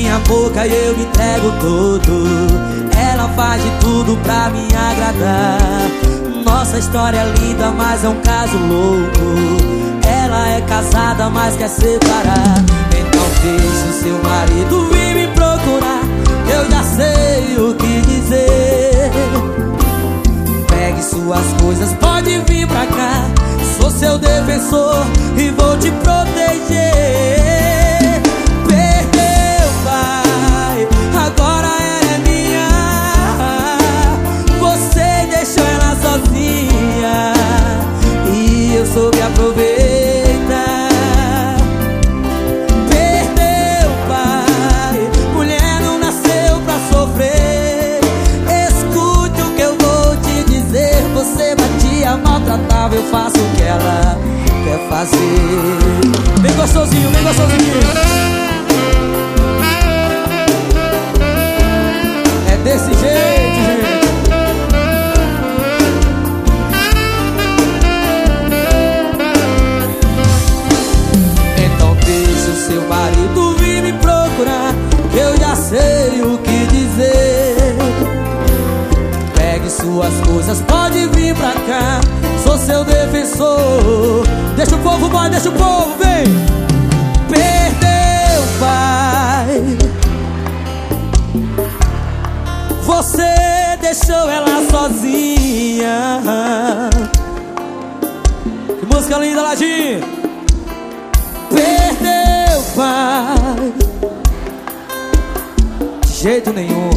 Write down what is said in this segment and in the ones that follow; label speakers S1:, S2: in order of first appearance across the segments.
S1: minha boca e eu me entrego todo Ela faz de tudo pra me agradar. Nossa história é linda, mas é um caso louco. Ela é casada, mas quer separar. Então deixe o seu marido vir me procurar. Eu já sei o que dizer. Pegue suas coisas, pode vir pra cá. Sou seu defensor e vou te proteger soube aproveitar. Perdeu o pai Mulher não nasceu pra sofrer. Escute o que eu vou te dizer Você batia, maltratava Eu faço o que ela quer fazer. Vem gostosinho, vem gostosinho. É desse jeito sei o que dizer. Pegue suas coisas, pode vir pra cá Sou seu defensor. Deixa o povo, vai, deixa o povo, vem. Perdeu, pai. Você deixou ela sozinha. Que música linda, Ladinho Pai jeito nenhum.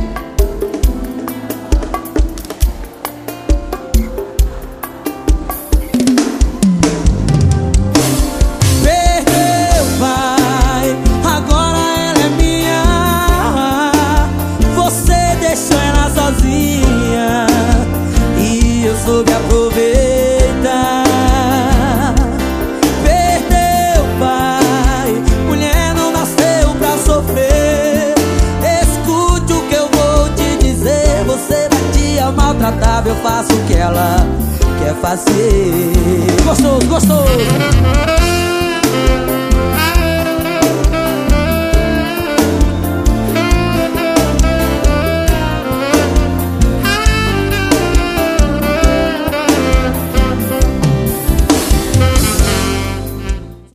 S1: Perdeu, pai, agora ela é minha. Você deixou ela sozinha e eu soube aproveitar. Maltratável, eu faço o que ela quer fazer. Gostoso, gostoso.